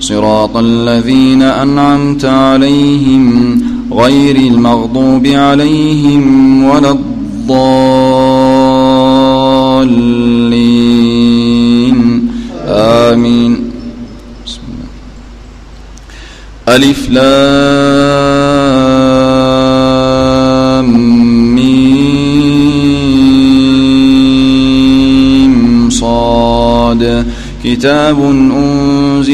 صراط الذين أنعمت عليهم غير المغضوب عليهم ولا الضالين. آمين. ألف لام صاد. كتاب أنزل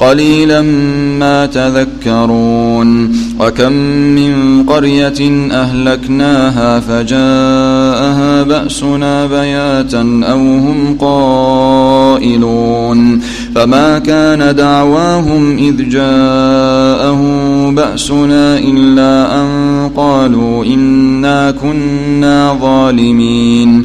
قليلا ما تذكرون وكم من قرية أهلكناها فجاءها بأسنا بياتا أو هم قائلون فما كان دعواهم إذ جاءهم بأسنا إلا أن قالوا إنا كنا ظالمين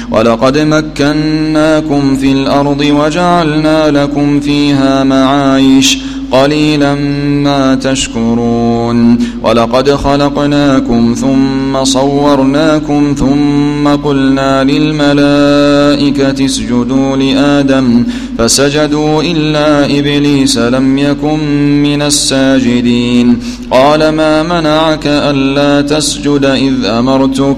ولقد مكناكم في الأرض وجعلنا لكم فيها معايش قليلا ما تشكرون ولقد خلقناكم ثم صورناكم ثم قلنا للملائكة اسجدوا لآدم فسجدوا إلا إبليس لم يكن من الساجدين قال ما منعك ألا تسجد إذ أمرتك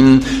team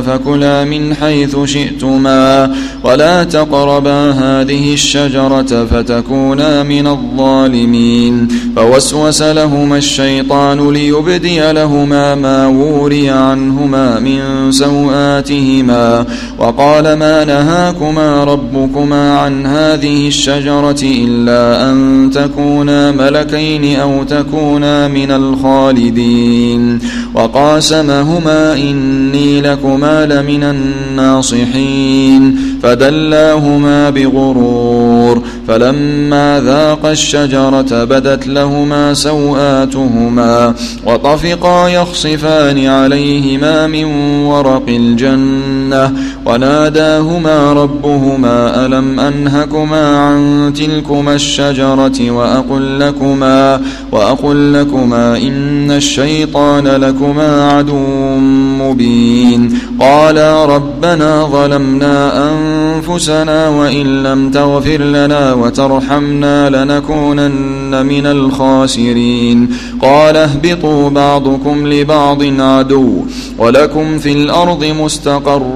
فكلا من حيث شئتما ولا تقربا هذه الشجرة فتكونا من الظالمين. فوسوس لهما الشيطان ليبدي لهما ما وري عنهما من سوآتهما وقال ما نهاكما ربكما عن هذه الشجرة إلا أن تكونا ملكين أو تكونا من الخالدين. وقاسمهما إني لكما لمن الناصحين فدلاهما بغرور فلما ذاقا الشجرة بدت لهما سوآتهما وطفقا يخصفان عليهما من ورق الجنة وناداهما ربهما ألم أنهكما عن تلكما الشجرة وأقل لكما وأقل لكما إن الشيطان لكما عدو مبين قالا ربنا ظلمنا أنفسنا وإن لم تغفر لنا وترحمنا لنكونن من الخاسرين قال اهبطوا بعضكم لبعض عدو ولكم في الأرض مستقر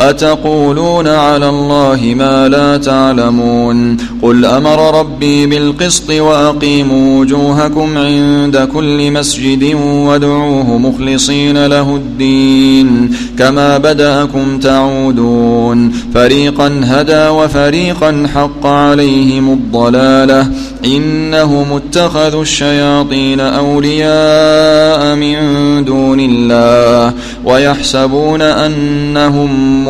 أتقولون على الله ما لا تعلمون قل أمر ربي بالقسط وأقيموا وجوهكم عند كل مسجد وادعوه مخلصين له الدين كما بدأكم تعودون فريقا هدى وفريقا حق عليهم الضلالة إنهم اتخذوا الشياطين أولياء من دون الله ويحسبون أنهم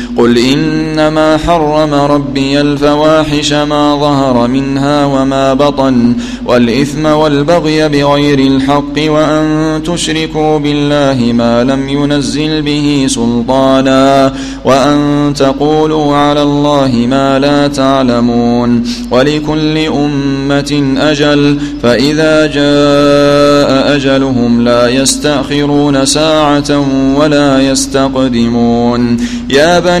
قل إنما حرم ربي الفواحش ما ظهر منها وما بطن والإثم والبغي بغير الحق وأن تشركوا بالله ما لم ينزل به سلطانا وأن تقولوا على الله ما لا تعلمون ولكل أمة أجل فإذا جاء أجلهم لا يستأخرون ساعة ولا يستقدمون يا بني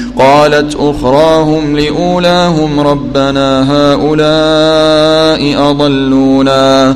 قالت أخراهم لأولاهم ربنا هؤلاء أضلونا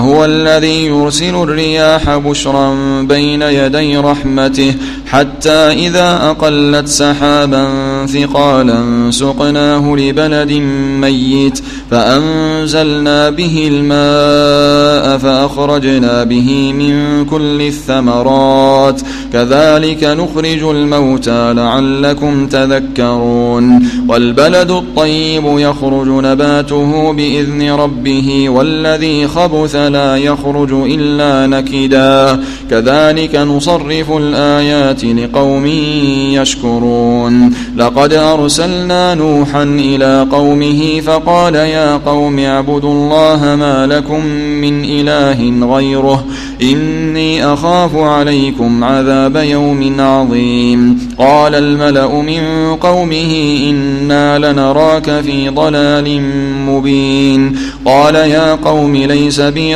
وهو الذي يرسل الرياح بشرا بين يدي رحمته حتى إذا أقلت سحابا ثقالا سقناه لبلد ميت فأنزلنا به الماء فأخرجنا به من كل الثمرات. كذلك نخرج الموتى لعلكم تذكرون. والبلد الطيب يخرج نباته بإذن ربه والذي خبث لا يخرج إلا نكدا. كذلك نصرف الآيات لقوم يشكرون. لقد أرسلنا نوحا إلى قومه فقال يا قوم اعبدوا الله ما لكم من إله غيره. إني أخاف عليكم عذاب يوم عظيم. قال الملأ من قومه إنا لنراك في ضلال مبين. قال يا قوم ليس بي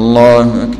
الله أكبر.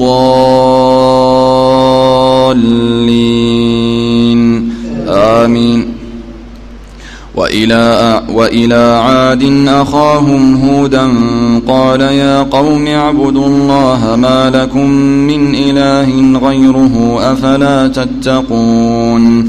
الضالين. آمين. وإلى, وإلى عاد أخاهم هودا قال يا قوم اعبدوا الله ما لكم من إله غيره أفلا تتقون.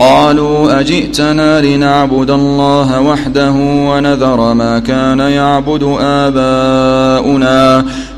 قالوا أجئتنا لنعبد الله وحده ونذر ما كان يعبد آباؤنا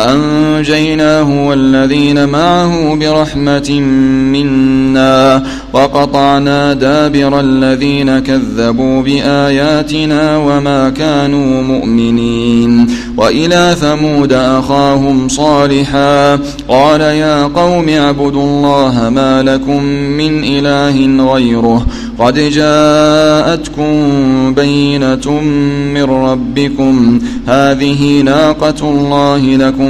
فأنجيناه والذين معه برحمة منا وقطعنا دابر الذين كذبوا بآياتنا وما كانوا مؤمنين وإلى ثمود أخاهم صالحا قال يا قوم اعبدوا الله ما لكم من إله غيره قد جاءتكم بينة من ربكم هذه ناقة الله لكم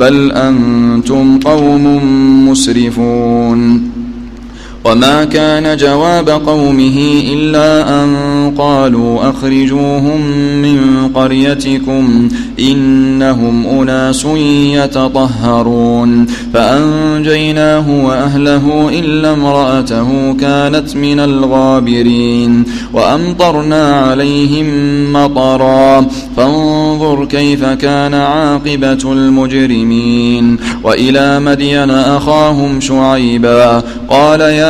بل أنتم قوم مسرفون. وما كان جواب قومه إلا أن قالوا أخرجوهم من قريتكم إنهم أناس يتطهرون فأنجيناه وأهله إلا امرأته كانت من الغابرين وأمطرنا عليهم مطرا فانظر كيف كان عاقبة المجرمين وإلى مدين أخاهم شعيبا قال يا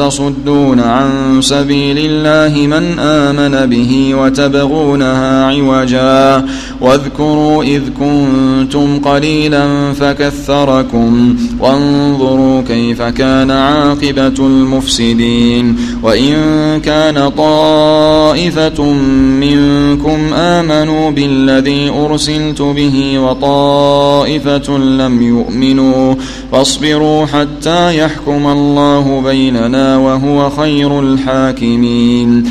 وتصدون عن سبيل الله من آمن به وتبغونها عوجا واذكروا إذ كنتم قليلا فكثركم وانظروا كيف كان عاقبة المفسدين وإن كان طائفة منكم آمنوا بالذي أرسلت به وطائفة لم يؤمنوا فاصبروا حتى يحكم الله بيننا وهو خير الحاكمين.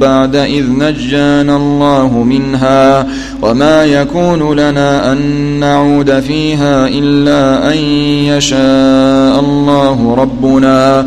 بعد إذ نجانا الله منها وما يكون لنا أن نعود فيها إلا أن يشاء الله ربنا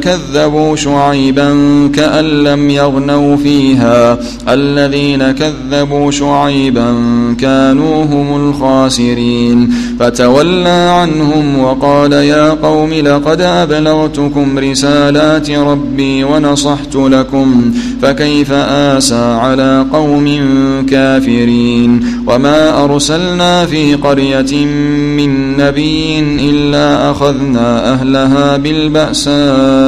كذبوا شعيبا كأن لم يغنوا فيها. الذين كذبوا شعيبا كانوا هم الخاسرين. فتولى عنهم وقال يا قوم لقد أبلغتكم رسالات ربي ونصحت لكم فكيف آسى على قوم كافرين؟ وما أرسلنا في قرية من نبي إلا أخذنا أهلها بالبأساء.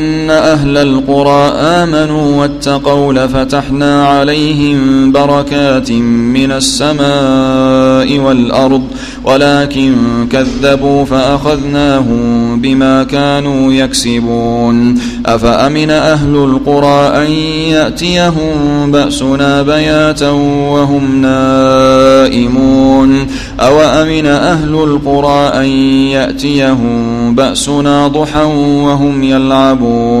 أهل القرى آمنوا واتقوا لفتحنا عليهم بركات من السماء والأرض ولكن كذبوا فأخذناهم بما كانوا يكسبون. أفأمن أهل القرى أن يأتيهم بأسنا بياتا وهم نائمون؟ أو أمن أهل القرى أن يأتيهم بأسنا ضحى وهم يلعبون؟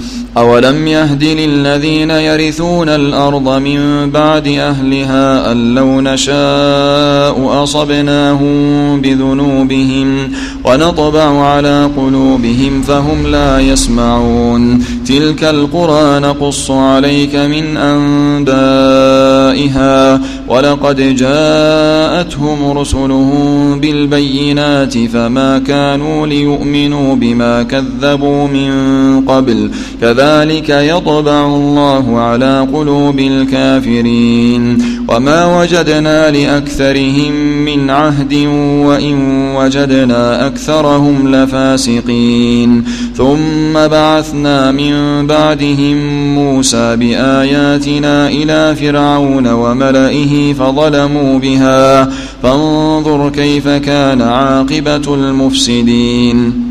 أولم يهد للذين يرثون الأرض من بعد أهلها أن لو نشاء أصبناهم بذنوبهم ونطبع على قلوبهم فهم لا يسمعون تلك القرى نقص عليك من أنبائها ولقد جاءتهم رسلهم بالبينات فما كانوا ليؤمنوا بما كذبوا من قبل كذلك كذلك يطبع الله على قلوب الكافرين. وما وجدنا لأكثرهم من عهد وإن وجدنا أكثرهم لفاسقين. ثم بعثنا من بعدهم موسى بآياتنا إلى فرعون وملئه فظلموا بها. فانظر كيف كان عاقبة المفسدين.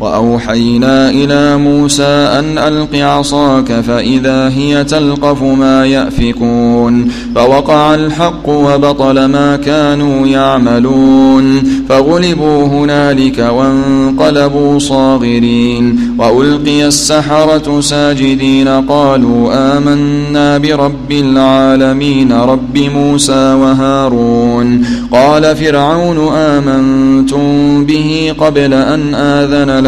وأوحينا إلى موسى أن ألق عصاك فإذا هي تلقف ما يأفكون فوقع الحق وبطل ما كانوا يعملون فغلبوا هنالك وانقلبوا صاغرين وألقي السحرة ساجدين قالوا آمنا برب العالمين رب موسى وهارون قال فرعون آمنتم به قبل أن آذن لكم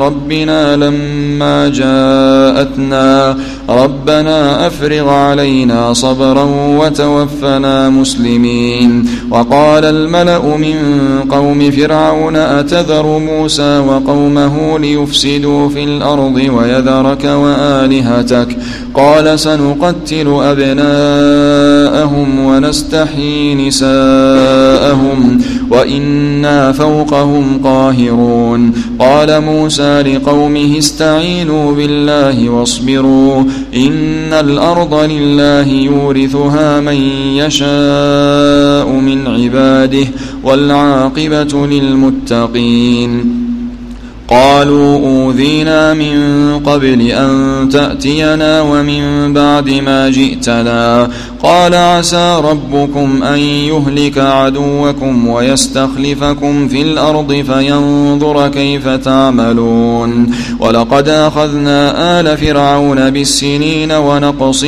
ربنا لما جاءتنا ربنا أفرغ علينا صبرا وتوفنا مسلمين. وقال الملأ من قوم فرعون أتذر موسى وقومه ليفسدوا في الأرض ويذرك وآلهتك؟ قال سنقتل أبناءهم ونستحيي نساءهم وإنا فوقهم قاهرون. قال موسى لقومه استعينوا بالله واصبروا. إن الأرض لله يورثها من يشاء من عباده والعاقبة للمتقين قالوا أوذينا من قبل أن تأتينا ومن بعد ما جئتنا. قال عسى ربكم أن يهلك عدوكم ويستخلفكم في الأرض فينظر كيف تعملون. ولقد أخذنا آل فرعون بالسنين ونقص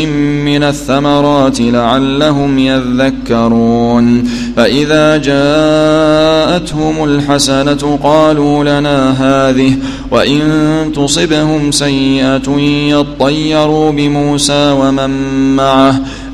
من الثمرات لعلهم يذكرون. فإذا جاءتهم الحسنة قالوا لنا هذه وإن تصبهم سيئة يطيروا بموسى ومن معه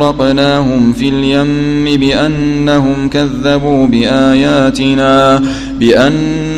فأغرقناهم في اليم بأنهم كذبوا بآياتنا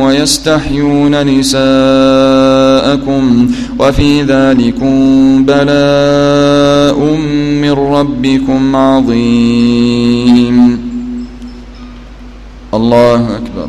ويستحيون نساءكم وفي ذلكم بلاء من ربكم عظيم. الله أكبر.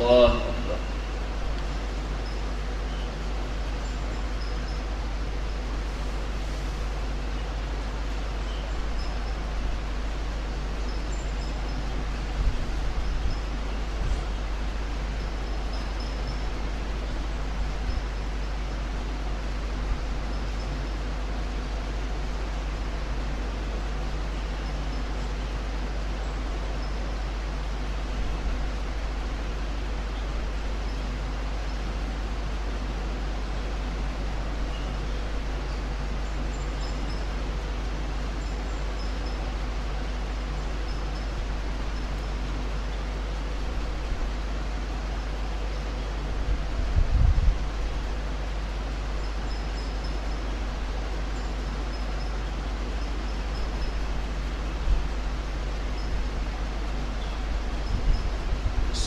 الله أكبر